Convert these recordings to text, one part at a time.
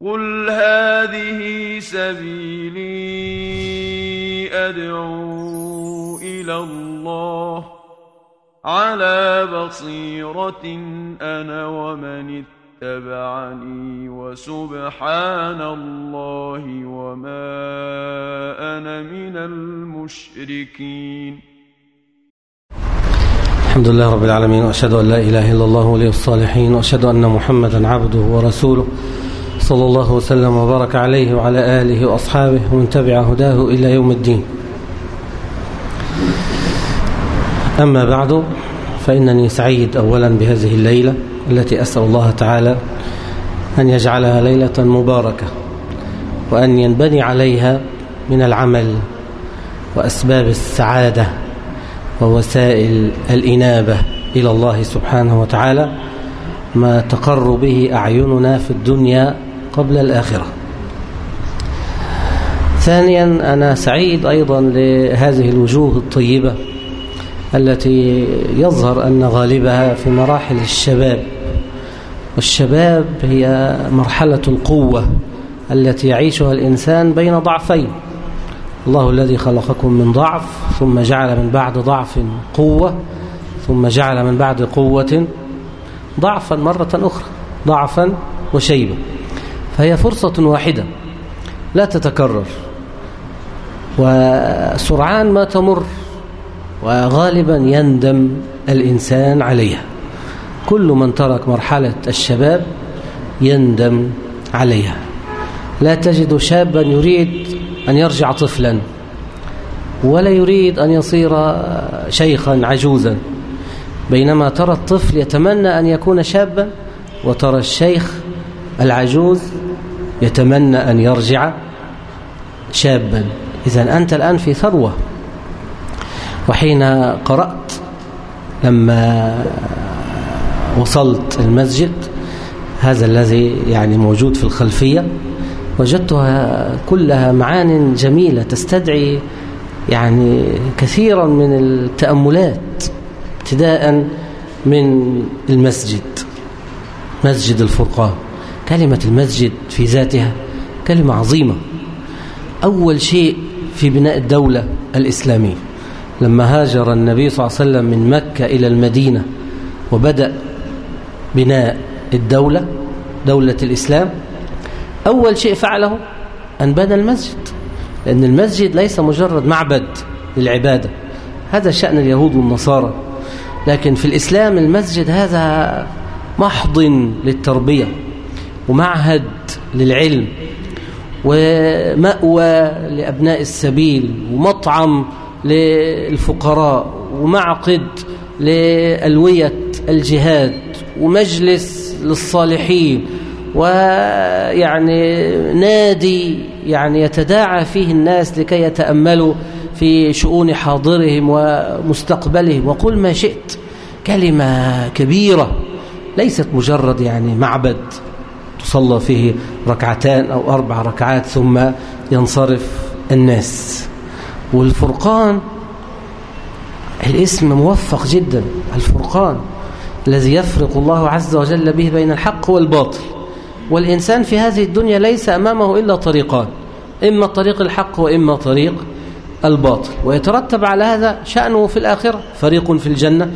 قل هذه سبيلي أدعو إلى الله على بصيرة أنا ومن اتبعني وسبحان الله وما أنا من المشركين. الحمد لله رب العالمين وأشهد أن لا إله إلا الله ولي الصالحين وأشهد أن محمدا عبده ورسوله. صلى الله وسلم وبارك عليه وعلى آله وأصحابه ومن تبع هداه إلى يوم الدين. أما بعد فإنني سعيد أولا بهذه الليلة التي أسأل الله تعالى أن يجعلها ليلة مباركة وأن ينبني عليها من العمل وأسباب السعادة ووسائل الإنابة إلى الله سبحانه وتعالى ما تقر به أعيننا في الدنيا قبل الآخرة. ثانيا أنا سعيد أيضا لهذه الوجوه الطيبة التي يظهر أن غالبها في مراحل الشباب. والشباب هي مرحلة القوة التي يعيشها الإنسان بين ضعفين. الله الذي خلقكم من ضعف ثم جعل من بعد ضعف قوة ثم جعل من بعد قوة ضعفا مرة أخرى ضعفا وشيبا. فهي فرصة واحدة لا تتكرر. وسرعان ما تمر وغالبا يندم الإنسان عليها. كل من ترك مرحلة الشباب يندم عليها. لا تجد شابا يريد أن يرجع طفلا ولا يريد أن يصير شيخا عجوزا. بينما ترى الطفل يتمنى أن يكون شابا وترى الشيخ العجوز يتمنى أن يرجع شابا. إذا أنت الآن في ثروة. وحين قرأت لما وصلت المسجد هذا الذي يعني موجود في الخلفية وجدتها كلها معان جميلة تستدعي يعني كثيرا من التأملات ابتداء من المسجد مسجد الفرقان. كلمة المسجد في ذاتها كلمة عظيمة. أول شيء في بناء الدولة الإسلامية. لما هاجر النبي صلى الله عليه وسلم من مكة إلى المدينة وبدأ بناء الدولة دولة الإسلام أول شيء فعله أن بنى المسجد. لأن المسجد ليس مجرد معبد للعبادة. هذا شأن اليهود والنصارى. لكن في الإسلام المسجد هذا محض للتربية. ومعهد للعلم ومأوى لأبناء السبيل ومطعم للفقراء ومعقد لألوية الجهاد ومجلس للصالحين ويعني نادي يعني يتداعى فيه الناس لكي يتأملوا في شؤون حاضرهم ومستقبلهم وقل ما شئت. كلمة كبيرة ليست مجرد يعني معبد. تصلى فيه ركعتان أو أربع ركعات ثم ينصرف الناس. والفرقان الاسم موفق جدا الفرقان الذي يفرق الله عز وجل به بين الحق والباطل. والإنسان في هذه الدنيا ليس أمامه إلا طريقان إما طريق الحق وإما طريق الباطل. ويترتب على هذا شأنه في الآخرة فريق في الجنة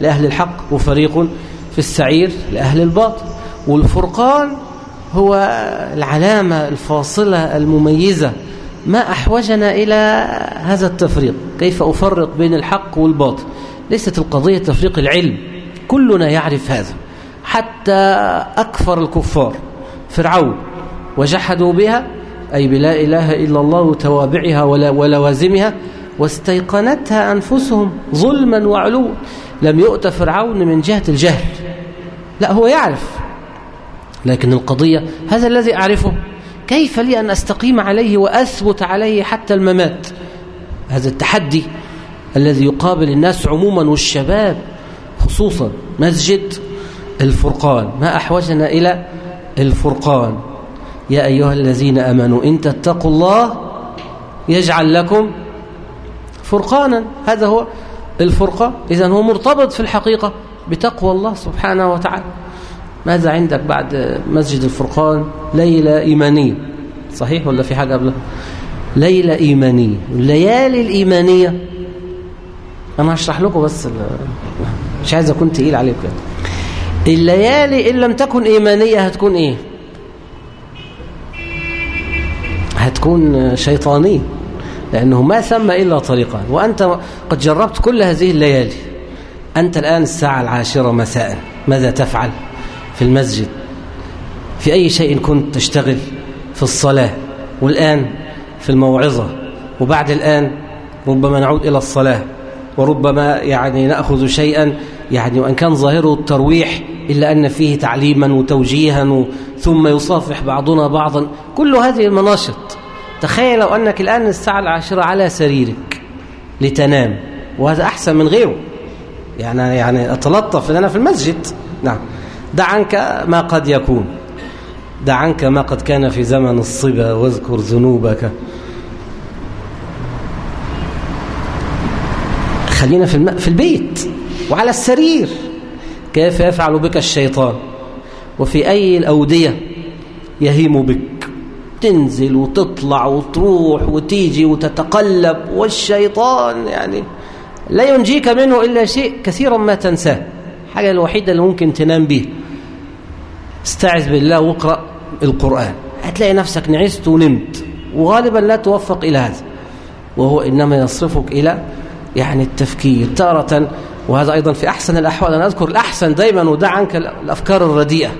لأهل الحق وفريق في السعير لأهل الباطل. والفرقان هو العلامة الفاصلة المميزة. ما أحوجنا إلى هذا التفريق؟ كيف أفرق بين الحق والباطل؟ ليست القضية تفريق العلم. كلنا يعرف هذا. حتى أكفر الكفار فرعون وجحدوا بها أي بلا إله إلا الله وتوابعها ولوازمها واستيقنتها أنفسهم ظلما وعلوا. لم يؤت فرعون من جهة الجهل. لا هو يعرف. لكن القضية هذا الذي أعرفه. كيف لي أن أستقيم عليه وأثبت عليه حتى الممات؟ هذا التحدي الذي يقابل الناس عموما والشباب خصوصا مسجد الفرقان. ما أحوجنا إلى الفرقان؟ يا أيها الذين أمنوا إن تتقوا الله يجعل لكم فرقانا. هذا هو الفرقة إذا هو مرتبط في الحقيقة بتقوى الله سبحانه وتعالى. ماذا عندك بعد مسجد الفرقان؟ ليلة إيمانية. صحيح ولا في حاجة قبلها؟ ليلة إيمانية. الليالي الإيمانية. أنا هشرح لكم بس مش عايز أكون تقيل عليكم الليالي إن لم تكن إيمانية هتكون إيه؟ هتكون شيطانية. لأنه ما ثم إلا طريقان. وأنت قد جربت كل هذه الليالي. أنت الآن الساعة العاشرة مساء. ماذا تفعل؟ في المسجد. في أي شيء كنت تشتغل في الصلاة والآن في الموعظة وبعد الآن ربما نعود إلى الصلاة وربما يعني نأخذ شيئا يعني وأن كان ظاهره الترويح إلا أن فيه تعليما وتوجيها ثم يصافح بعضنا بعضا. كل هذه المناشط تخيل لو أنك الآن الساعة العاشرة على سريرك لتنام وهذا أحسن من غيره. يعني يعني أتلطف أنا في المسجد. نعم. دع عنك ما قد يكون. دع عنك ما قد كان في زمن الصبا واذكر ذنوبك. خلينا في. في البيت وعلى السرير. كيف يفعل بك الشيطان؟ وفي أي الأودية يهيم بك. تنزل وتطلع وتروح وتيجي وتتقلب والشيطان يعني لا ينجيك منه إلا شيء كثيرا ما تنساه. الحاجة الوحيدة اللي ممكن تنام به استعذ بالله واقرأ القرآن. هتلاقي نفسك نعست ونمت. وغالبا لا توفق إلى هذا. وهو إنما يصرفك إلى يعني التفكير تارة. وهذا أيضا في أحسن الأحوال. أنا أذكر الأحسن دايما ودع عنك الأفكار الرديئة.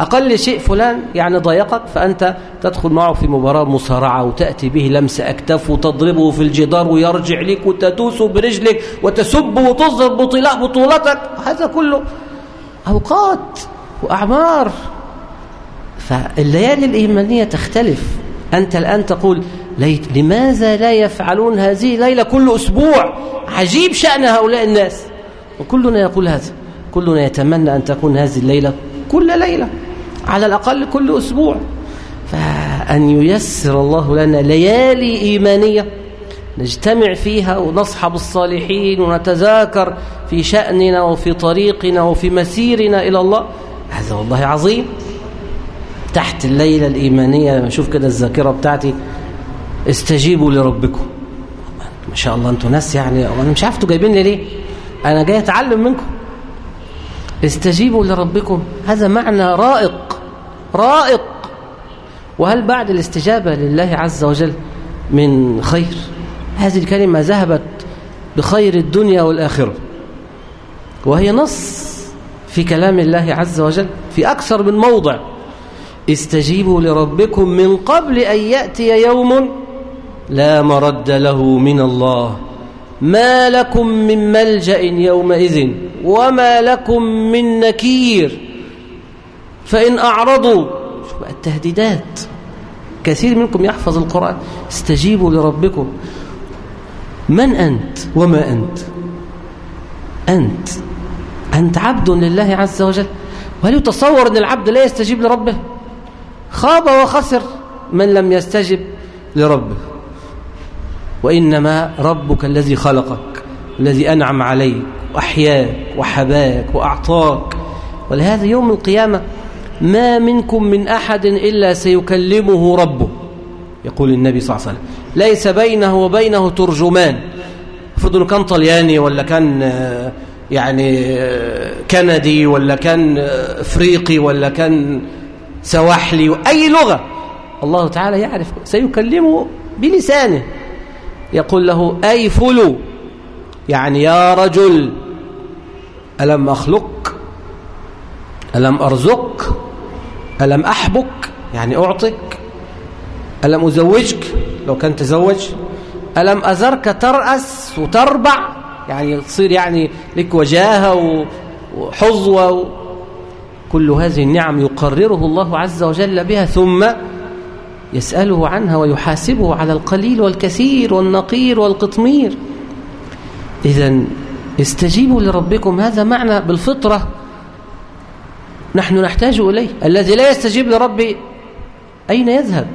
أقل شيء فلان يعني ضايقك فأنت تدخل معه في مباراة مصارعة وتأتي به لمس أكتاف وتضربه في الجدار ويرجع لك وتدوسه برجلك وتسب وتظهر بطولتك. هذا كله أوقات وأعمار. فالليالي الإيمانية تختلف. أنت الآن تقول ليت لماذا لا يفعلون هذه ليلة كل أسبوع؟ عجيب شأن هؤلاء الناس. وكلنا يقول هذا. كلنا يتمنى أن تكون هذه الليلة كل ليلة على الأقل كل أسبوع. فأن ييسر الله لنا ليالي إيمانية نجتمع فيها ونصحب الصالحين ونتذاكر في شأننا وفي طريقنا وفي مسيرنا إلى الله هذا والله عظيم. تحت الليلة الإيمانية لما أشوف كده الذاكرة بتاعتي. استجيبوا لربكم. ما شاء الله أنتوا ناس يعني أنا مش عارف جايبين لي ليه. أنا جاي أتعلم منكم. استجيبوا لربكم. هذا معنى رائق رائق. وهل بعد الاستجابة لله عز وجل من خير؟ هذه الكلمة ذهبت بخير الدنيا والآخرة. وهي نص في كلام الله عز وجل في أكثر من موضع. استجيبوا لربكم من قبل أن يأتي يوم لا مرد له من الله. ما لكم من ملجأ يومئذ وما لكم من نكير. فإن أعرضوا شو التهديدات. كثير منكم يحفظ القرآن. استجيبوا لربكم. من أنت وما أنت؟ أنت. أنت عبد لله عز وجل. وهل يتصور أن العبد لا يستجيب لربه؟ خاب وخسر من لم يستجب لربه. وإنما ربك الذي خلقك الذي أنعم عليك وأحياك وحباك وأعطاك. ولهذا يوم القيامة ما منكم من أحد إلا سيكلمه ربه. يقول النبي صلى الله عليه وسلم ليس بينه وبينه ترجمان. انه كان طلياني ولا كان يعني كندي ولا كان إفريقي ولا كان سواحلي. أي لغة. الله تعالى يعرف سيكلمه بلسانه. يقول له أي فلو؟ يعني يا رجل ألم أخلق؟ ألم أرزق؟ ألم أحبك؟ يعني أعطك؟ ألم أزوجك؟ لو كان تزوج. ألم أزرك ترأس وتربع؟ يعني تصير يعني لك وجاهة وحظوة كل هذه النعم يقرره الله عز وجل بها ثم يسأله عنها ويحاسبه على القليل والكثير والنقير والقطمير. إذا استجيبوا لربكم هذا معنى بالفطرة نحن نحتاج إليه. الذي لا يستجيب لربي أين يذهب؟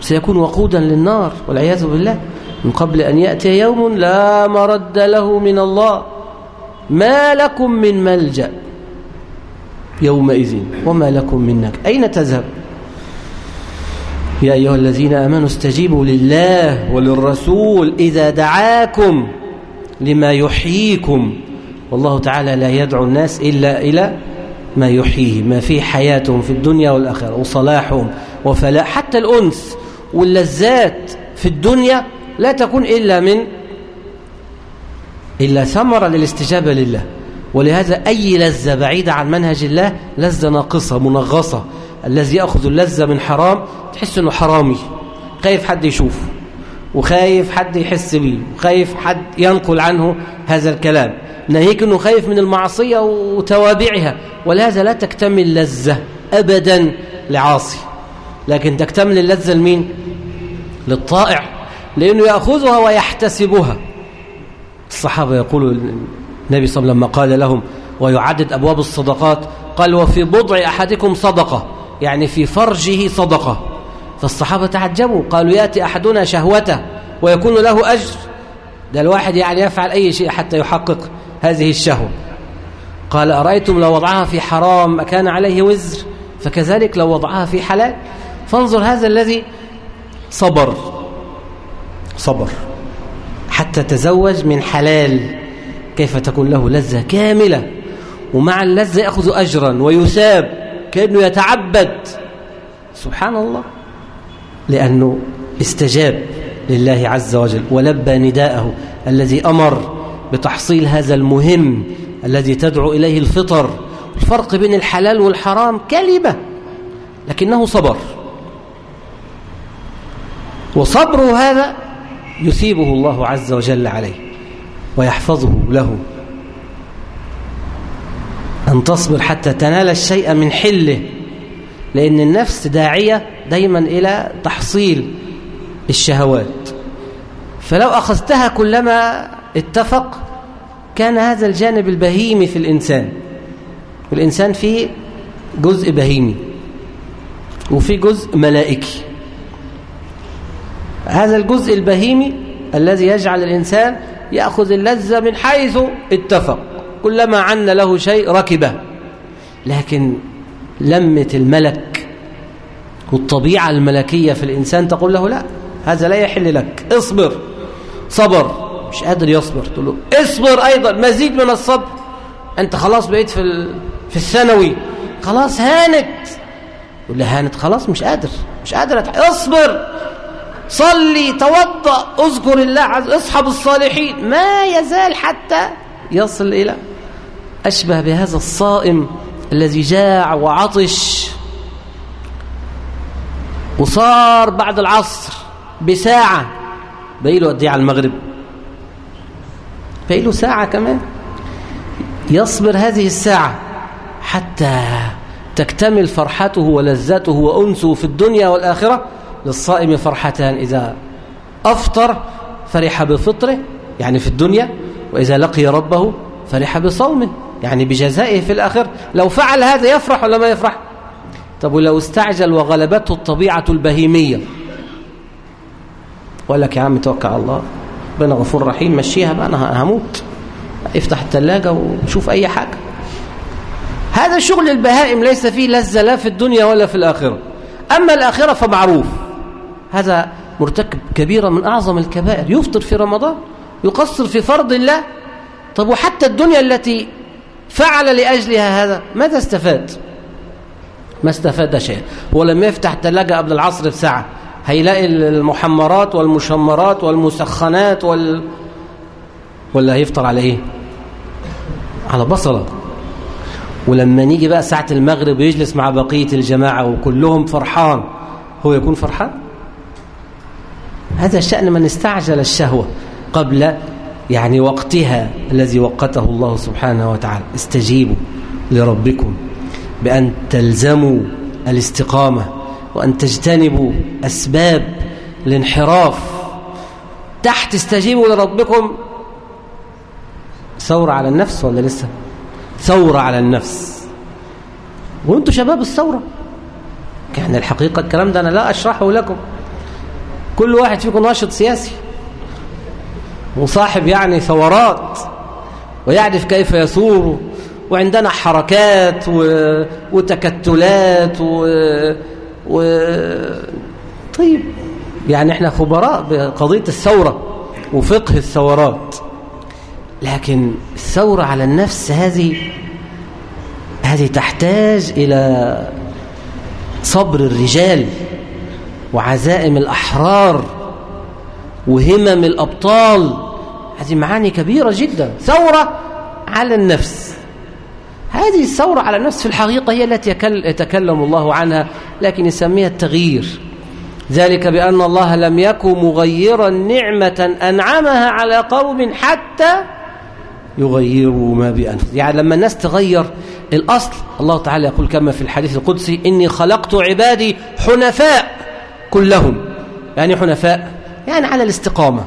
سيكون وقودا للنار والعياذ بالله. من قبل أن يأتي يوم لا مرد له من الله. ما لكم من ملجأ. يومئذ. وما لكم منك أين تذهب؟ يا أيها الذين آمنوا استجيبوا لله وللرسول إذا دعاكم لما يحييكم. والله تعالى لا يدعو الناس إلا إلى ما يحييه. ما فيه حياتهم في الدنيا والآخرة وصلاحهم وفلاح. حتى الأنس واللذات في الدنيا لا تكون إلا من إلا ثمرة للاستجابة لله. ولهذا أي لذة بعيدة عن منهج الله لذة ناقصة منغصة. الذي يأخذ اللذة من حرام تحس أنه حرامي. خايف حد يشوفه وخايف حد يحس بيه وخايف حد ينقل عنه هذا الكلام. ناهيك أنه خايف من المعصية وتوابعها. ولهذا لا تكتمل لذة أبدا لعاصي. لكن تكتمل اللذة لمين؟ للطائع. لأنه يأخذها ويحتسبها. الصحابة يقولوا النبي صلى الله عليه وسلم لما قال لهم ويعدد أبواب الصدقات قال وفي بضع أحدكم صدقة يعني في فرجه صدقة. فالصحابة تعجبوا قالوا يأتي أحدنا شهوته ويكون له أجر. ده الواحد يعني يفعل أي شيء حتى يحقق هذه الشهوة. قال أرأيتم لو وضعها في حرام كان عليه وزر؟ فكذلك لو وضعها في حلال. فانظر هذا الذي صبر. صبر. حتى تزوج من حلال. كيف تكون له لذة كاملة. ومع اللذة يأخذ أجرا ويثاب كأنه يتعبد. سبحان الله. لأنه استجاب لله عز وجل. ولبى نداءه الذي أمر بتحصيل هذا المهم الذي تدعو إليه الفطر. الفرق بين الحلال والحرام كلمة لكنه صبر. وصبره هذا يثيبه الله عز وجل عليه. ويحفظه له. أن تصبر حتى تنال الشيء من حله لأن النفس داعية دايما إلى تحصيل الشهوات. فلو أخذتها كلما اتفق كان هذا الجانب البهيمي في الإنسان. الإنسان فيه جزء بهيمي وفي جزء ملائكي. هذا الجزء البهيمي الذي يجعل الإنسان يأخذ اللذة من حيث اتفق. كلما عن له شيء ركبه. لكن لمة الملك والطبيعة الملكية في الإنسان تقول له لا هذا لا يحل لك. اصبر. صبر. مش قادر يصبر. تقول له اصبر أيضا. مزيد من الصبر. أنت خلاص بقيت في في الثانوي. خلاص هانت. له هانت خلاص مش قادر. مش قادر اصبر. صلي توضأ اذكر الله عز اصحب الصالحين. ما يزال حتى يصل إلى أشبه بهذا الصائم الذي جاع وعطش وصار بعد العصر بساعة. بقيله قد على المغرب. بقيله ساعة كمان. يصبر هذه الساعة حتى تكتمل فرحته ولذته وأنسه في الدنيا والآخرة. للصائم فرحتان إذا أفطر فرح بفطره يعني في الدنيا وإذا لقي ربه فرح بصومه يعني بجزائه في الآخر. لو فعل هذا يفرح ولا ما يفرح؟ طب ولو استعجل وغلبته الطبيعة البهيمية. وقال لك يا عم توكل على الله ربنا غفور رحيم مشيها بقى أنا هموت. افتح الثلاجة وشوف أي حاجة. هذا شغل البهائم ليس فيه لذة لا في الدنيا ولا في الآخرة. أما الآخرة فمعروف. هذا مرتكب كبيرة من أعظم الكبائر. يفطر في رمضان يقصر في فرض الله طب وحتى الدنيا التي فعل لأجلها هذا ماذا استفاد؟ ما استفاد شيء هو لما يفتح الثلاجة قبل العصر بساعة. هيلاقي المحمرات والمشمرات والمسخنات وال... ولا هيفطر على إيه؟ على بصلة. ولما نيجي بقى ساعة المغرب ويجلس مع بقية الجماعة وكلهم فرحان هو يكون فرحان؟ هذا شأن من استعجل الشهوة قبل يعني وقتها الذي وقته الله سبحانه وتعالى. استجيبوا لربكم بأن تلزموا الاستقامة وأن تجتنبوا أسباب الانحراف. تحت استجيبوا لربكم. ثورة على النفس ولا لسه؟ ثورة على النفس. وأنتم شباب الثورة. يعني الحقيقة الكلام ده أنا لا أشرحه لكم. كل واحد فيكم ناشط سياسي. وصاحب يعني ثورات ويعرف كيف يثور وعندنا حركات و... وتكتلات و... و... طيب يعني إحنا خبراء بقضية الثورة وفقه الثورات. لكن الثورة على النفس هذه هذه تحتاج إلى صبر الرجال. وعزائم الأحرار وهمم الأبطال. هذه معاني كبيرة جدا. ثورة على النفس. هذه الثورة على النفس في الحقيقة هي التي يتكلم الله عنها لكن يسميها التغيير. ذلك بأن الله لم يكن مغيرا نعمة أنعمها على قوم حتى يغيروا ما بأنفسهم. يعني لما الناس تغير الأصل الله تعالى يقول كما في الحديث القدسي إني خلقت عبادي حنفاء. كلهم يعني حنفاء يعني على الاستقامة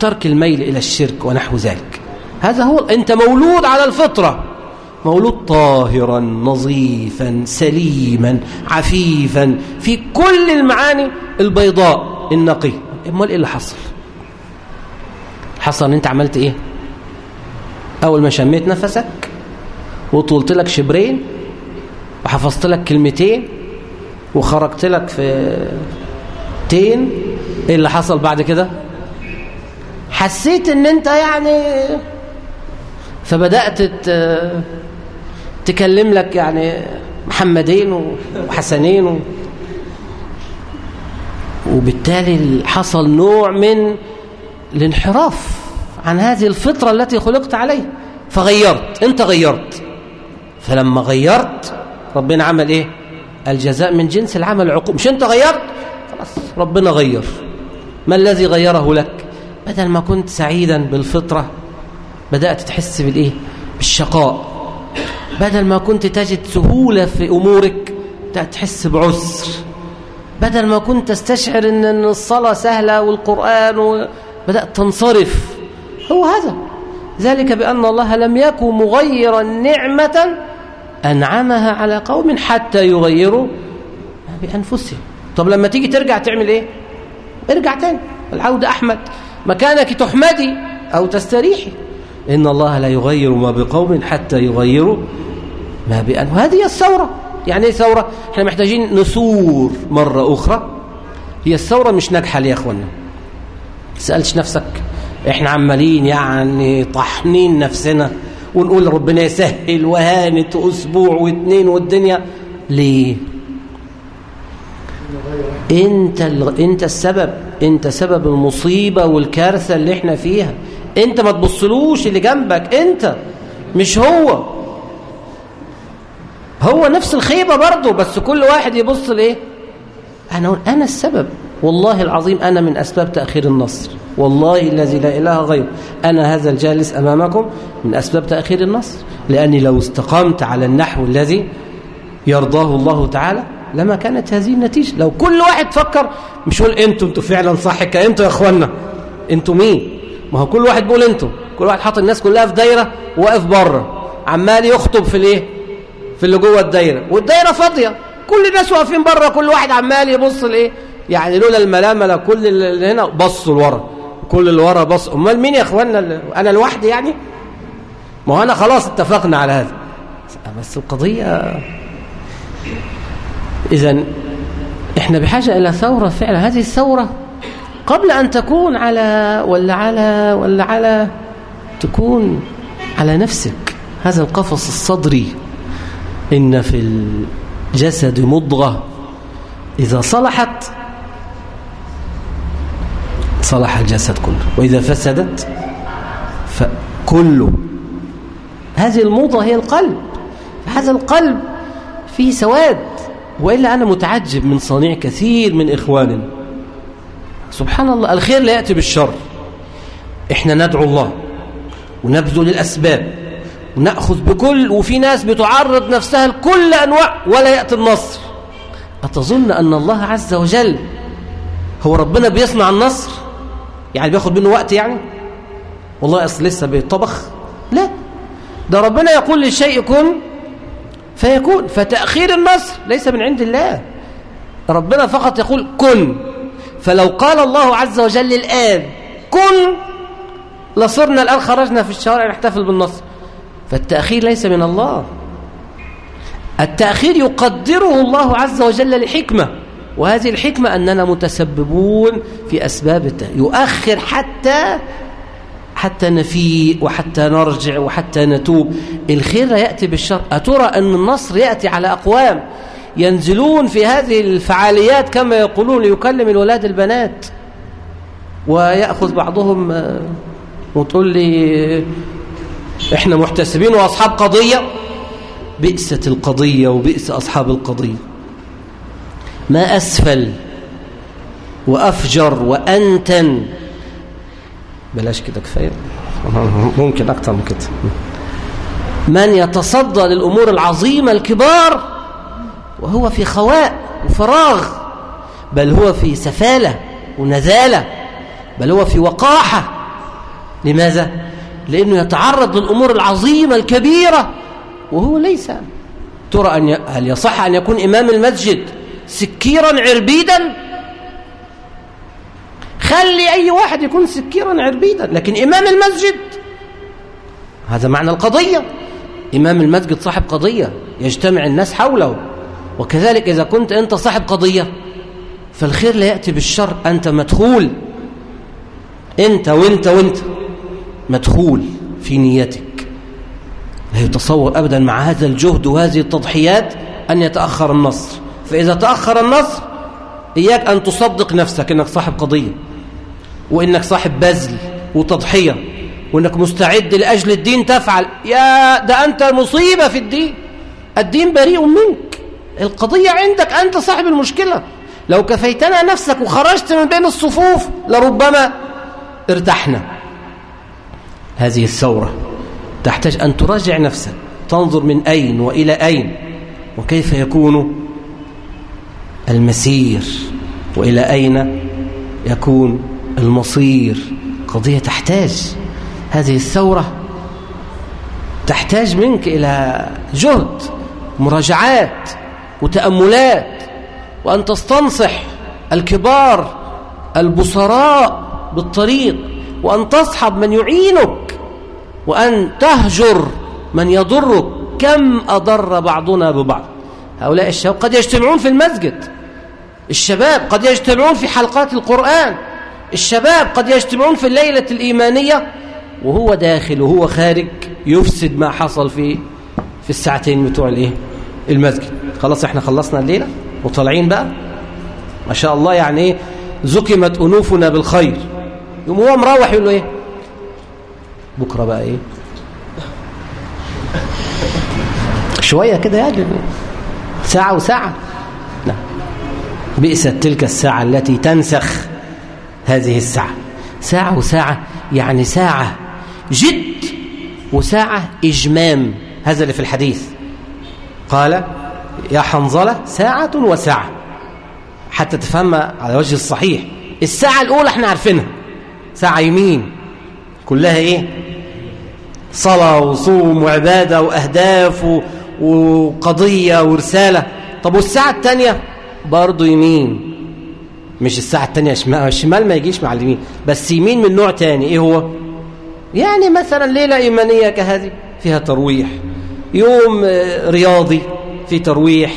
ترك الميل إلى الشرك ونحو ذلك. هذا هو أنت مولود على الفطرة. مولود طاهرا نظيفا سليما عفيفا في كل المعاني البيضاء النقي. أمال إيه اللي حصل؟ حصل إن أنت عملت إيه؟ أول ما شميت نفسك وطولت لك شبرين وحفظت لك كلمتين وخرجت لك في تين إيه اللي حصل بعد كده؟ حسيت إن أنت يعني فبدأت تكلم لك يعني محمدين وحسنين و... وبالتالي حصل نوع من الانحراف عن هذه الفطرة التي خلقت عليها فغيرت أنت غيرت. فلما غيرت ربنا عمل إيه؟ الجزاء من جنس العمل عقوب مش أنت غيرت ربنا غير. ما الذي غيره لك؟ بدل ما كنت سعيدا بالفطرة بدأت تحس بالإيه؟ بالشقاء. بدل ما كنت تجد سهولة في أمورك بدأت تحس بعسر. بدل ما كنت تستشعر إن الصلاة سهلة والقرآن و... بدأت تنصرف. هو هذا. ذلك بأن الله لم يكن مغيرا نعمة أنعمها على قوم حتى يغيروا بأنفسهم. طب لما تيجي ترجع تعمل إيه؟ ارجع تاني. العودة أحمد. مكانك تحمدي أو تستريحي. إن الله لا يغير ما بقوم حتى يغيروا ما بأن. وهذه هي الثورة. يعني إيه ثورة؟ إحنا محتاجين نثور مرة أخرى. هي الثورة مش ناجحة ليه يا أخوانا سألتش نفسك. إحنا عمالين يعني طحنين نفسنا ونقول ربنا يسهل وهانت أسبوع واثنين والدنيا. ليه؟ انت انت السبب انت سبب المصيبة والكارثة اللي إحنا فيها. انت ما تبصلوش اللي جنبك انت مش هو. هو نفس الخيبة برضه بس كل واحد يبص لإيه؟ أنا أنا السبب. والله العظيم أنا من أسباب تأخير النصر. والله الذي لا إله غيره. أنا هذا الجالس أمامكم من أسباب تأخير النصر. لأني لو استقمت على النحو الذي يرضاه الله تعالى لما كانت هذه النتيجة. لو كل واحد فكر مش يقول أنتوا أنتوا فعلا صح أنتوا يا اخوانا أنتوا مين؟ ما هو كل واحد بيقول أنتوا كل واحد حاطط الناس كلها في دايرة وواقف بره. عمال يخطب في الإيه؟ في اللي جوه الدايرة. والدايرة فاضية. كل الناس واقفين بره كل واحد عمال يبص لإيه؟ يعني لولا الملامة لكل اللي هنا بصوا لورا. كل اللي ورا بص. أمال مين يا اخوانا أنا لوحدي يعني؟ ما هو أنا خلاص اتفقنا على هذا. بس القضية اذا إحنا بحاجة إلى ثورة فعلا. هذه الثورة قبل أن تكون على ولا على ولا على تكون على نفسك. هذا القفص الصدري. إن في الجسد مضغة. إذا صلحت صلح الجسد كله. وإذا فسدت فكله هذه المضغة هي القلب. هذا القلب فيه سواد. وإلا أنا متعجب من صنيع كثير من إخواننا سبحان الله الخير لا يأتي بالشر. إحنا ندعو الله ونبذل الأسباب ونأخذ بكل وفي ناس بتعرض نفسها لكل أنواع ولا يأتي النصر. أتظن أن الله عز وجل هو ربنا بيصنع النصر؟ يعني بياخد منه وقت يعني؟ والله أصل لسه بيطبخ؟ لا. ده ربنا يقول للشيء كن فيكون فتأخير النصر ليس من عند الله. ربنا فقط يقول كن. فلو قال الله عز وجل الآن كن لصرنا الآن خرجنا في الشوارع نحتفل بالنصر. فالتأخير ليس من الله. التأخير يقدره الله عز وجل لحكمة. وهذه الحكمة أننا متسببون في أسباب التأخير. يؤخر حتى حتى نفيء وحتى نرجع وحتى نتوب. الخير لا يأتي بالشر. أترى أن النصر يأتي على أقوام ينزلون في هذه الفعاليات كما يقولون ليكلم الولاد البنات ويأخذ بعضهم وتقول لي إحنا محتسبين وأصحاب قضية. بئست القضية وبئس أصحاب القضية. ما أسفل وأفجر وأنتن بلاش كده كفاية. ممكن أكتر من كده. من يتصدى للأمور العظيمة الكبار وهو في خواء وفراغ بل هو في سفالة ونذاله بل هو في وقاحة. لماذا؟ لأنه يتعرض للأمور العظيمة الكبيرة وهو ليس. ترى أن ي... هل يصح أن يكون إمام المسجد سكيرا عربيدا؟ خلي أي واحد يكون سكيرا عربيدا. لكن إمام المسجد هذا معنى القضية. إمام المسجد صاحب قضية يجتمع الناس حوله. وكذلك إذا كنت أنت صاحب قضية فالخير لا يأتي بالشر أنت مدخول. أنت وأنت وأنت مدخول في نيتك. لا يتصور أبدا مع هذا الجهد وهذه التضحيات أن يتأخر النصر. فإذا تأخر النصر إياك أن تصدق نفسك أنك صاحب قضية. وإنك صاحب بذل وتضحية وإنك مستعد لأجل الدين تفعل. يا ده أنت مصيبة في الدين. الدين بريء منك. القضية عندك أنت صاحب المشكلة. لو كفيتنا نفسك وخرجت من بين الصفوف لربما ارتحنا. هذه الثورة تحتاج أن تراجع نفسك. تنظر من أين وإلى أين. وكيف يكون المسير؟ وإلى أين يكون المصير قضية تحتاج. هذه الثورة تحتاج منك إلى جهد مراجعات وتأملات وأن تستنصح الكبار البصراء بالطريق وأن تصحب من يعينك وأن تهجر من يضرك كم أضر بعضنا ببعض. هؤلاء الشباب قد يجتمعون في المسجد. الشباب قد يجتمعون في حلقات القرآن. الشباب قد يجتمعون في الليلة الإيمانية وهو داخل وهو خارج يفسد ما حصل في في الساعتين بتوع الايه؟ المسجد. خلاص إحنا خلصنا الليلة وطالعين بقى. ما شاء الله يعني إيه زكمت أنوفنا بالخير. يقوم هو مروح يقول له إيه؟ بكرة بقى إيه؟ شوية كده يعني. ساعة وساعة. لا بئست تلك الساعة التي تنسخ هذه الساعة. ساعة وساعة يعني ساعة جد وساعة إجمام. هذا اللي في الحديث. قال يا حنظلة ساعة وساعة. حتى تفهمها على وجه الصحيح. الساعة الأولى إحنا عارفينها. ساعة يمين. كلها إيه؟ صلاة وصوم وعبادة وأهداف. وقضية ورسالة. طب والساعة التانية برضو يمين. مش الساعة التانية شمال الشمال ما يجيش مع اليمين بس يمين من نوع تاني إيه هو؟ يعني مثلا ليلة إيمانية كهذه فيها ترويح. يوم رياضي في ترويح.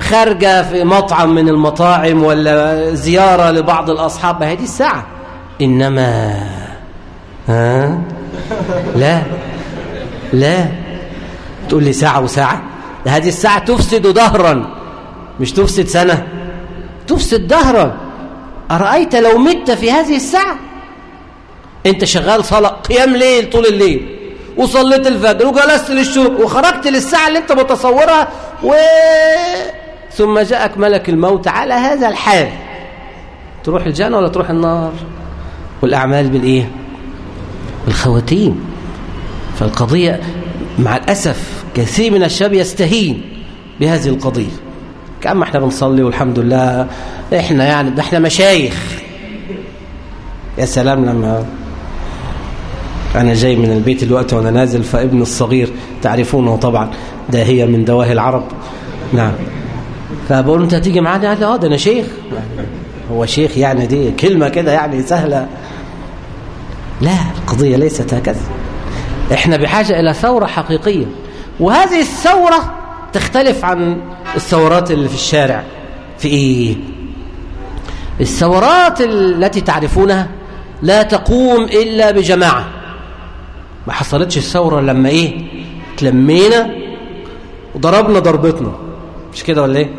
خارجة في مطعم من المطاعم ولا زيارة لبعض الأصحاب هذه الساعة. إنما ها؟ لا لا. تقول لي ساعة وساعة؟ هذه الساعة تفسد دهرا مش تفسد سنة. تفسد دهرا. أرأيت لو مت في هذه الساعة؟ أنت شغال صلاة قيام ليل طول الليل وصليت الفجر وجلست للشروق وخرجت للساعة اللي أنت متصورها و... ثم جاءك ملك الموت على هذا الحال. تروح الجنة ولا تروح النار؟ والأعمال بالإيه؟ بالخواتيم. فالقضية مع الأسف كثير من الشباب يستهين بهذه القضية. كأما إحنا بنصلي والحمد لله. إحنا يعني ده إحنا مشايخ. يا سلام لما أنا جاي من البيت الوقت وأنا نازل فابن الصغير تعرفونه طبعا داهية من دواهي العرب. نعم. فبقول أنت هتيجي معانا قال لي آه ده أنا شيخ. هو شيخ يعني دي كلمة كده يعني سهلة. لا القضية ليست هكذا. إحنا بحاجة إلى ثورة حقيقية. وهذه الثورة تختلف عن الثورات اللي في الشارع في إيه؟ الثورات التي تعرفونها لا تقوم إلا بجماعة. ما حصلتش الثورة لما إيه؟ تلمينا وضربنا ضربتنا. مش كده ولا إيه؟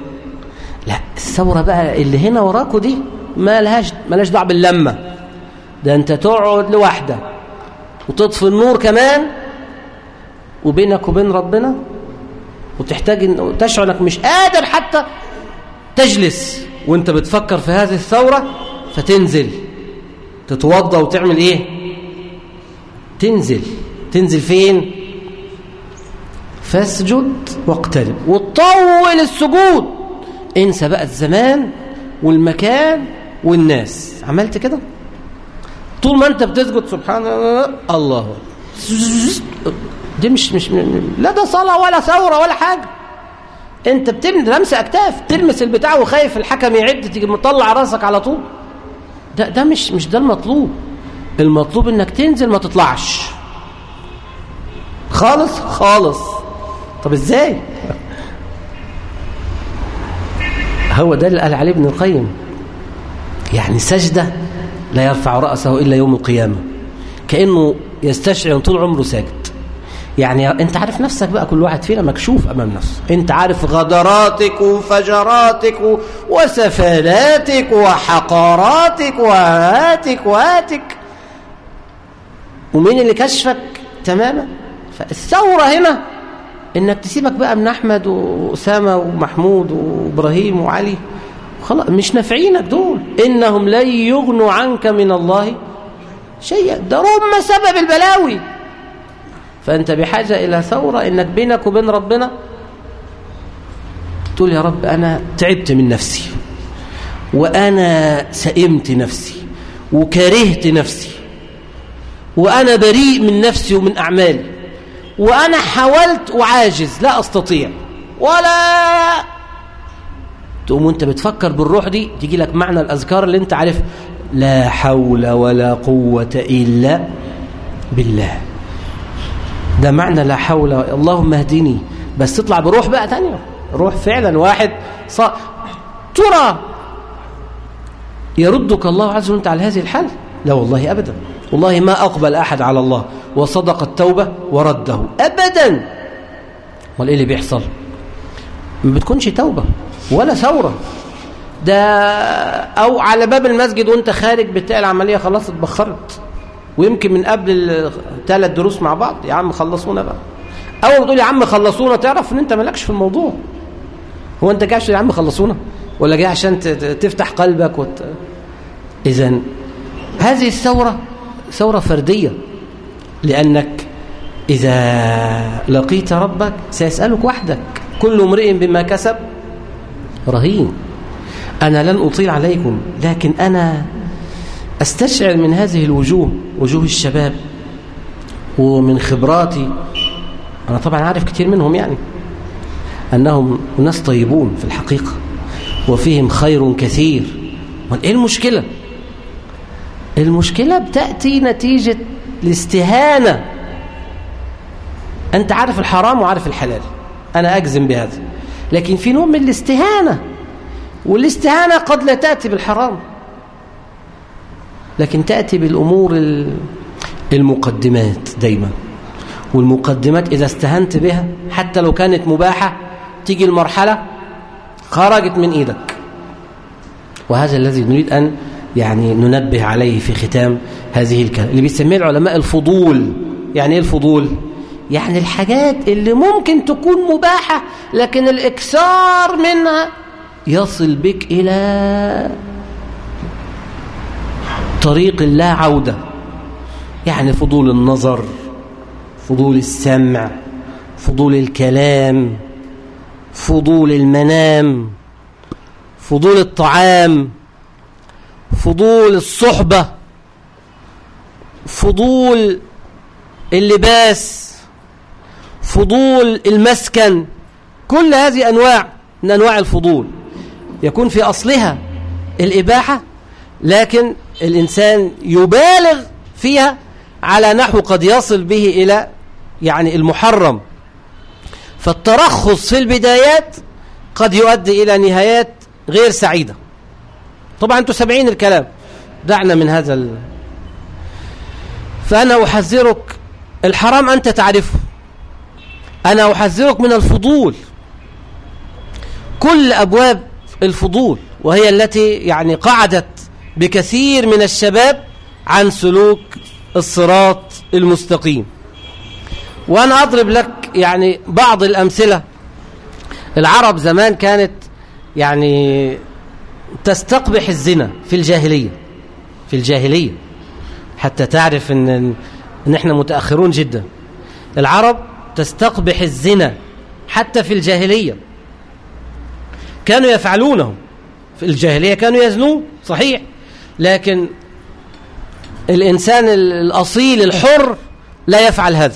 لا الثورة بقى اللي هنا وراكوا دي ما لهاش مالهاش دعوة باللمة. ده أنت تقعد لوحدك وتطفي النور كمان وبينك وبين ربنا وتحتاج إن تشعر انك مش قادر حتى تجلس وانت بتفكر في هذه الثورة فتنزل. تتوضى وتعمل إيه؟ تنزل. تنزل فين؟ فاسجد واقترب وطول السجود. انسى بقى الزمان والمكان والناس. عملت كده؟ طول ما انت بتسجد سبحان الله. دي مش مش لا ده صلاة ولا ثورة ولا حاجة. انت بتلمس لمس أكتاف تلمس البتاع وخايف الحكم يعد تيجي مطلع راسك على طول. ده ده مش مش ده المطلوب. المطلوب إنك تنزل ما تطلعش. خالص؟ خالص. طب إزاي؟ هو ده اللي قال عليه ابن القيم. يعني سجدة لا يرفع رأسه إلا يوم القيامة. كأنه يستشعر طول عمره ساجد. يعني انت عارف نفسك بقى كل واحد فينا مكشوف أمام نفسه. انت عارف غدراتك وفجراتك وسفالاتك وحقاراتك وهاتك وهاتك. ومين اللي كشفك؟ تماما. فالثورة هنا إنك تسيبك بقى من أحمد وأسامة ومحمود وإبراهيم وعلي. خلاص مش نافعينك دول. إنهم لن يغنوا عنك من الله شيئا. ده هم سبب البلاوي. فأنت بحاجة إلى ثورة إنك بينك وبين ربنا. تقول يا رب أنا تعبت من نفسي وأنا سئمت نفسي وكرهت نفسي وأنا بريء من نفسي ومن أعمالي وأنا حاولت وعاجز لا أستطيع. ولا. تقوم وانت بتفكر بالروح دي تيجي لك معنى الأذكار اللي أنت عارف لا حول ولا قوة إلا بالله. ده معنى لا حول اللهم اهدني. بس تطلع بروح بقى تانية روح فعلا واحد ص... ترى يردك الله عز وجل على هذه الحال؟ لا والله أبدا. والله ما أقبل أحد على الله وصدق التوبة ورده. أبدا. أمال إيه اللي بيحصل؟ ما بتكونش توبة ولا ثورة. ده أو على باب المسجد وأنت خارج بتلاقي العملية خلاص اتبخرت. ويمكن من قبل الثلاث دروس مع بعض يا عم خلصونا بقى. أول ما تقول يا عم خلصونا تعرف إن أنت مالكش في الموضوع. هو أنت جاي عشان يا عم خلصونا؟ ولا جاي عشان تفتح قلبك وت... إذا هذه الثورة ثورة فردية. لأنك إذا لقيت ربك سيسألك وحدك. كل امرئ بما كسب رهين. أنا لن أطيل عليكم لكن أنا أستشعر من هذه الوجوه وجوه الشباب ومن خبراتي أنا طبعا عارف كثير منهم يعني أنهم ناس طيبون في الحقيقة وفيهم خير كثير. إيه المشكلة؟ المشكلة بتأتي نتيجة الاستهانة. أنت عارف الحرام وعارف الحلال. أنا أجزم بهذا. لكن في نوع من الاستهانة والاستهانة قد لا تأتي بالحرام. لكن تأتي بالأمور المقدمات دايما. والمقدمات إذا استهنت بها حتى لو كانت مباحة تيجي المرحلة خرجت من إيدك. وهذا الذي نريد أن يعني ننبه عليه في ختام هذه الكلام. اللي بيسميه العلماء الفضول. يعني إيه الفضول؟ يعني الحاجات اللي ممكن تكون مباحة لكن الإكثار منها يصل بك إلى طريق لا عودة. يعني فضول النظر فضول السمع فضول الكلام فضول المنام فضول الطعام فضول الصحبة فضول اللباس فضول المسكن. كل هذه أنواع من أنواع الفضول يكون في أصلها الإباحة لكن الإنسان يبالغ فيها على نحو قد يصل به إلى يعني المحرم. فالترخص في البدايات قد يؤدي إلى نهايات غير سعيدة. طبعا أنتم سامعين الكلام. دعنا من هذا ال... فأنا أحذرك. الحرام أنت تعرفه. أنا أحذرك من الفضول. كل أبواب الفضول وهي التي يعني قعدت بكثير من الشباب عن سلوك الصراط المستقيم. وأنا أضرب لك يعني بعض الأمثلة. العرب زمان كانت يعني تستقبح الزنا في الجاهلية في الجاهلية. حتى تعرف إن, إن إحنا متأخرون جدا. العرب تستقبح الزنا حتى في الجاهلية. كانوا يفعلونه. في الجاهلية كانوا يزنون صحيح. لكن الإنسان الأصيل الحر لا يفعل هذا.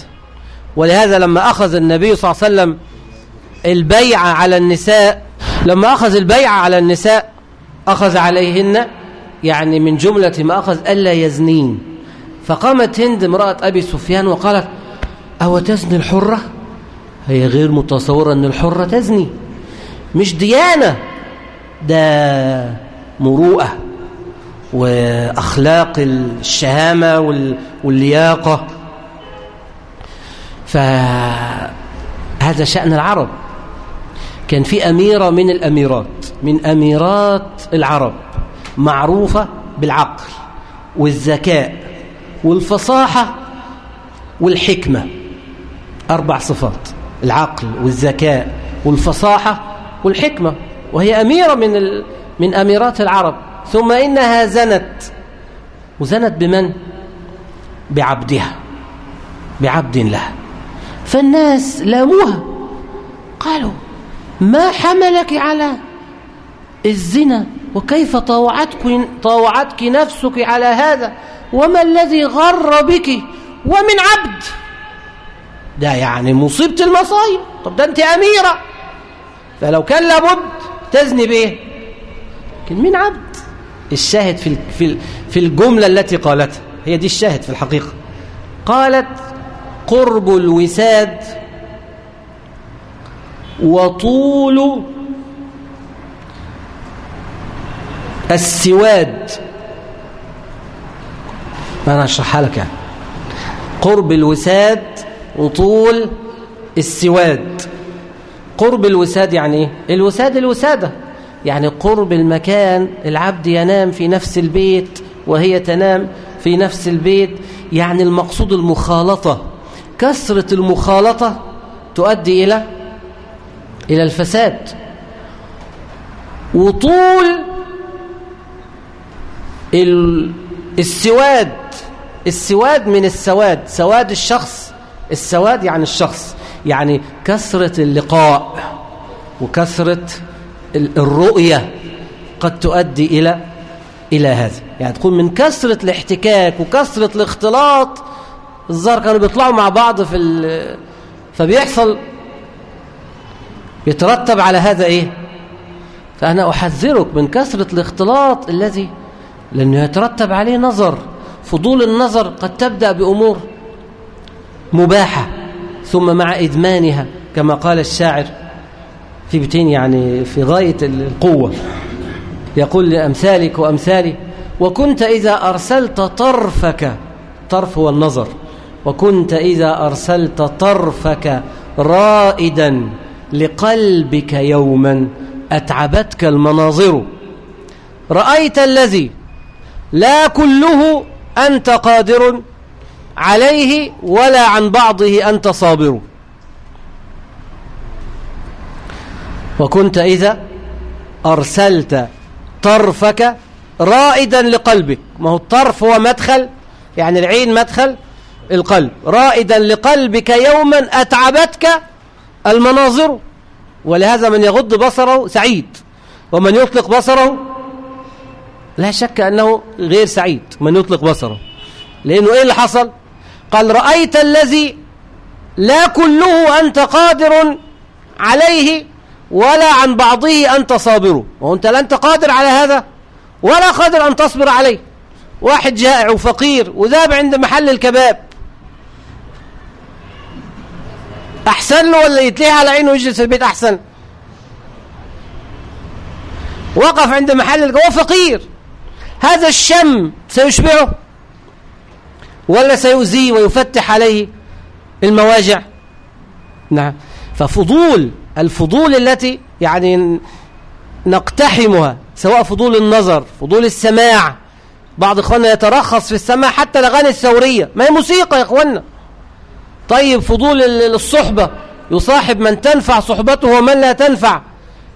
ولهذا لما أخذ النبي صلى الله عليه وسلم البيعة على النساء لما أخذ البيعة على النساء أخذ عليهن يعني من جملة ما أخذ ألا يزنين. فقامت هند امرأة أبي سفيان وقالت أو تزني الحرة؟ هي غير متصورة أن الحرة تزني. مش ديانة ده مروءة. وأخلاق الشهامة واللياقة. فهذا شأن العرب. كان في أميرة من الأميرات من أميرات العرب معروفة بالعقل والذكاء والفصاحة والحكمة. أربع صفات العقل والذكاء والفصاحة والحكمة. وهي أميرة من. من أميرات العرب. ثم إنها زنت. وزنت بمن؟ بعبدها. بعبد لها. فالناس لاموها. قالوا ما حملك على الزنا؟ وكيف طاوعتك, طاوعتك نفسك على هذا؟ وما الذي غر بك؟ ومن عبد. ده يعني مصيبة المصايب. طب ده أنت أميرة. فلو كان لابد تزني به لكن من عبد. الشاهد في في في الجملة التي قالتها. هي دي الشاهد في الحقيقة. قالت قرب الوساد وطول السواد. أنا أشرحها لك يعني. قرب الوساد وطول السواد. قرب الوساد يعني إيه؟ الوساد الوسادة. يعني قرب المكان العبد ينام في نفس البيت وهي تنام في نفس البيت يعني المقصود المخالطة. كثرة المخالطة تؤدي إلى إلى الفساد. وطول السواد السواد من السواد سواد الشخص السواد يعني الشخص. يعني كثرة اللقاء وكثرة الرؤية قد تؤدي إلى إلى هذا. يعني تكون من كثرة الاحتكاك وكثرة الاختلاط الظاهر كانوا بيطلعوا مع بعض في فبيحصل يترتب على هذا إيه؟ فأنا أحذرك من كثرة الاختلاط الذي لأنه يترتب عليه نظر. فضول النظر قد تبدأ بأمور مباحة ثم مع إدمانها كما قال الشاعر في بيتين يعني في غاية القوة. يقول لأمثالك وأمثالي وكنت إذا أرسلت طرفك طرف هو النظر وكنت إذا أرسلت طرفك رائدا لقلبك يوما أتعبتك المناظر. رأيت الذي لا كله أنت قادر عليه ولا عن بعضه أنت صابر. وكنت إذا أرسلت طرفك رائدا لقلبك. ما هو الطرف هو مدخل يعني العين مدخل القلب. رائدا لقلبك يوما أتعبتك المناظر. ولهذا من يغض بصره سعيد ومن يطلق بصره لا شك أنه غير سعيد من يطلق بصره. لأنه إيه اللي حصل؟ قال رأيت الذي لا كله أنت قادر عليه ولا عن بعضه أنت صابر وأنت لا أنت قادر على هذا ولا قادر أن تصبر عليه. واحد جائع وفقير وذاب عند محل الكباب. أحسن له ولا يتليه على عينه ويجلس في البيت أحسن؟ وقف عند محل هو فقير. هذا الشم سيشبعه ولا سيؤذيه ويفتح عليه المواجع؟ نعم. ففضول الفضول التي يعني نقتحمها سواء فضول النظر فضول السماع. بعض إخواننا يترخص في السماع حتى الأغاني الثورية. ما هي موسيقى يا إخواننا. طيب فضول الصحبة. يصاحب من تنفع صحبته ومن لا تنفع.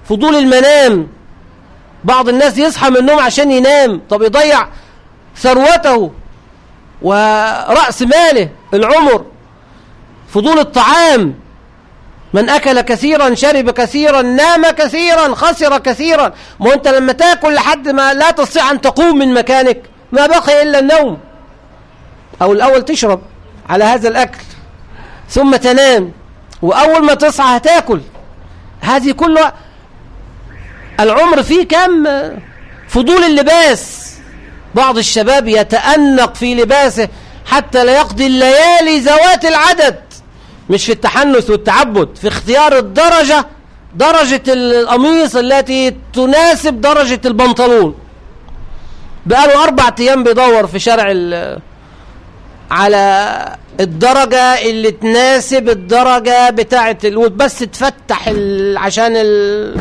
فضول المنام. بعض الناس يصحى من النوم عشان ينام. طب يضيع ثروته ورأس ماله العمر. فضول الطعام. من أكل كثيرا شرب كثيرا نام كثيرا خسر كثيرا. ما أنت لما تأكل لحد ما لا تستطيع أن تقوم من مكانك ما بقي إلا النوم. أو الأول تشرب على هذا الأكل ثم تنام. وأول ما تصحى هتأكل. هذه كلها العمر فيه كم؟ فضول اللباس. بعض الشباب يتأنق في لباسه حتى لا يقضي الليالي ذوات العدد. مش في التحنث والتعبد في اختيار الدرجة درجة القميص التي تناسب درجة البنطلون. بقاله أربع أيام بيدور في شارع على الدرجة اللي تناسب الدرجة بتاعة بس تفتح عشان ال...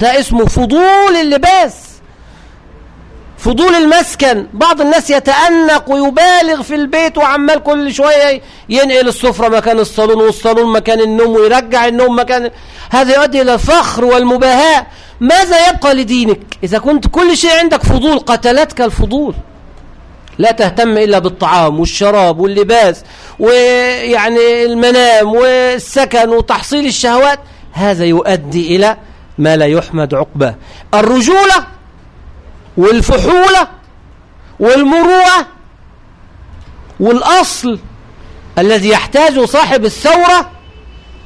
ده اسمه فضول اللباس. فضول المسكن. بعض الناس يتأنق ويبالغ في البيت وعمال كل شوية ينقل السفرة مكان الصالون والصالون مكان النوم ويرجع النوم مكان هذا يؤدي إلى الفخر والمباهاة. ماذا يبقى لدينك؟ إذا كنت كل شيء عندك فضول قتلتك الفضول. لا تهتم إلا بالطعام والشراب واللباس ويعني المنام والسكن وتحصيل الشهوات. هذا يؤدي إلى ما لا يحمد عقباه. الرجولة والفحولة والمروءة والأصل الذي يحتاج صاحب الثورة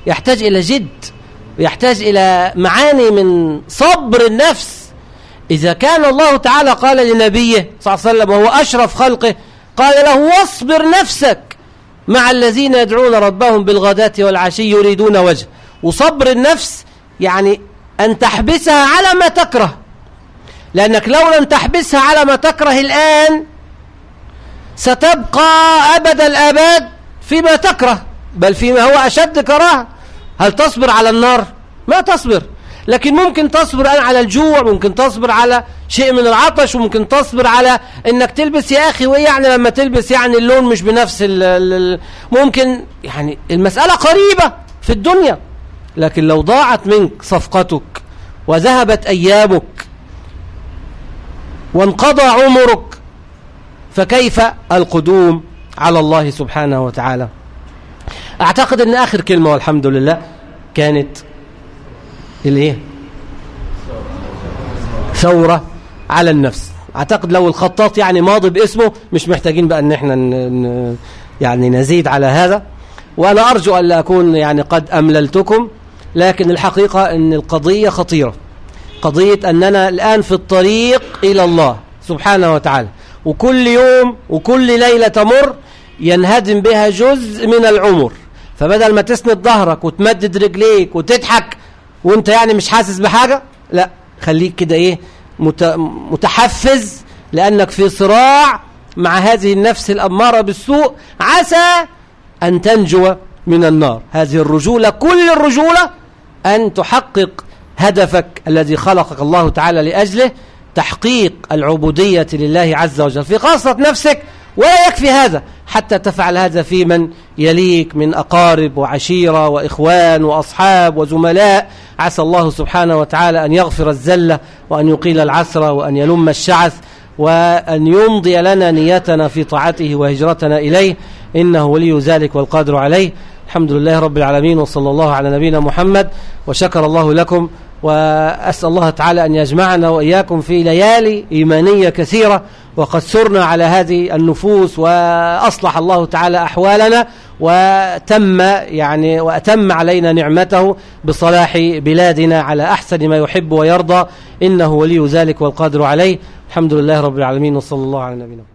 يحتاج إلى جد ويحتاج إلى معاني من صبر النفس. إذا كان الله تعالى قال لنبيه صلى الله عليه وسلم وهو أشرف خلقه قال له واصبر نفسك مع الذين يدعون ربهم بالغداة والعشي يريدون وجه وصبر النفس يعني أن تحبسها على ما تكره. لأنك لو لم تحبسها على ما تكره الآن ستبقى أبد الآباد فيما تكره بل فيما هو أشد كراهة. هل تصبر على النار؟ ما تصبر. لكن ممكن تصبر على الجوع ممكن تصبر على شيء من العطش وممكن تصبر على إنك تلبس يا أخي وايه يعني لما تلبس يعني اللون مش بنفس ال ممكن. يعني المسألة قريبة في الدنيا لكن لو ضاعت منك صفقتك وذهبت أيامك وانقضى عمرك فكيف القدوم على الله سبحانه وتعالى؟ أعتقد إن آخر كلمة والحمد لله كانت الايه ثورة على النفس. أعتقد لو الخطاط يعني ماضي باسمه مش محتاجين بقى إن إحنا يعني نزيد على هذا. وأنا أرجو أن لا أكون يعني قد أمللتكم لكن الحقيقة إن القضية خطيرة. قضية أننا الآن في الطريق إلى الله سبحانه وتعالى. وكل يوم وكل ليلة تمر ينهدم بها جزء من العمر. فبدل ما تسند ظهرك وتمدد رجليك وتضحك وأنت يعني مش حاسس بحاجة لا خليك كده إيه متحفز لأنك في صراع مع هذه النفس الأمارة بالسوء. عسى أن تنجو من النار. هذه الرجولة كل الرجولة أن تحقق هدفك الذي خلقك الله تعالى لأجله تحقيق العبودية لله عز وجل في خاصة نفسك ولا يكفي هذا حتى تفعل هذا في من يليك من أقارب وعشيرة وإخوان وأصحاب وزملاء. عسى الله سبحانه وتعالى أن يغفر الزلة وأن يقيل العسرة وأن يلم الشعث وأن يمضي لنا نيتنا في طاعته وهجرتنا إليه. إنه ولي ذلك والقادر عليه. الحمد لله رب العالمين وصلى الله على نبينا محمد وشكر الله لكم وأسأل الله تعالى أن يجمعنا وإياكم في ليالي إيمانية كثيرة وقد سرنا على هذه النفوس وأصلح الله تعالى أحوالنا وتم يعني وأتم علينا نعمته بصلاح بلادنا على أحسن ما يحب ويرضى إنه ولي ذلك والقادر عليه. الحمد لله رب العالمين وصلى الله على نبينا